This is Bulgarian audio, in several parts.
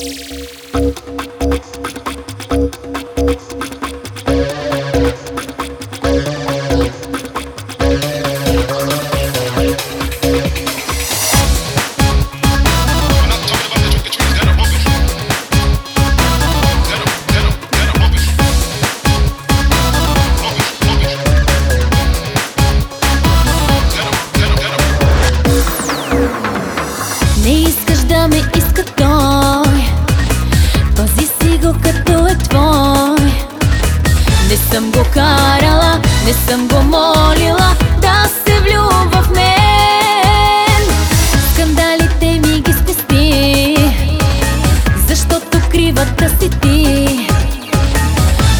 Не искаш съм го карала, не съм го молила Да се влюбва в мен. Скандалите ми ги спести Защото кривата си ти.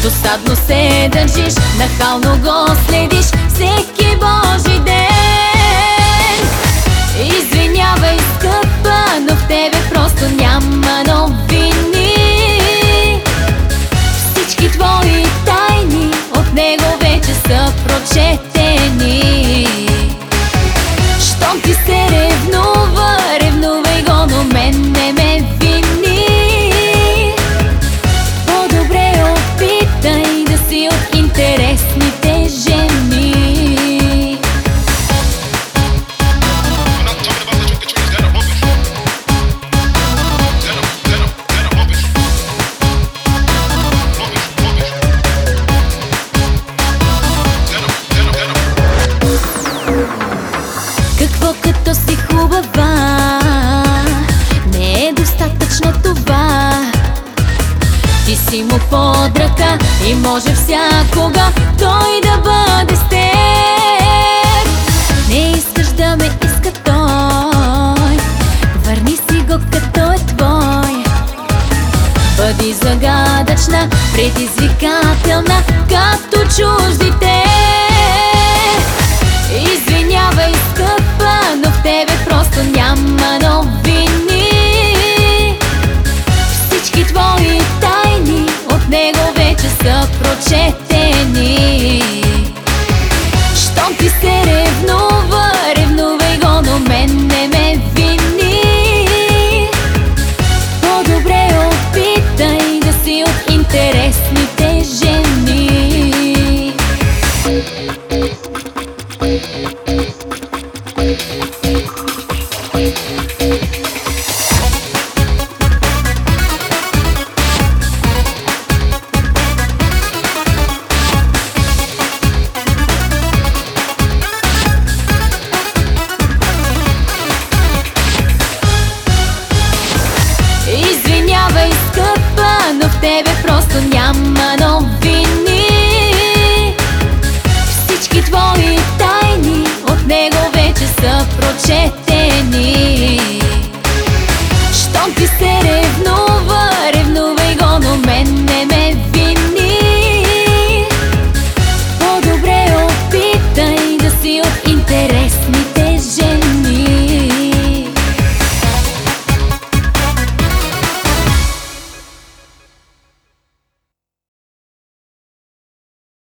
Досадно се държиш, нахално го следиш Всеки Божи ден Щом ти си му под ръка И може всякога Той да бъде с теб. Не искаш да ме иска той. Върни си го като е твой. Бъди загадъчна, предизвикателна Като чуждите мене Щом ти се ревнува, ревнувай го, но мен не ме вини По-добре опитай да си от интересните жени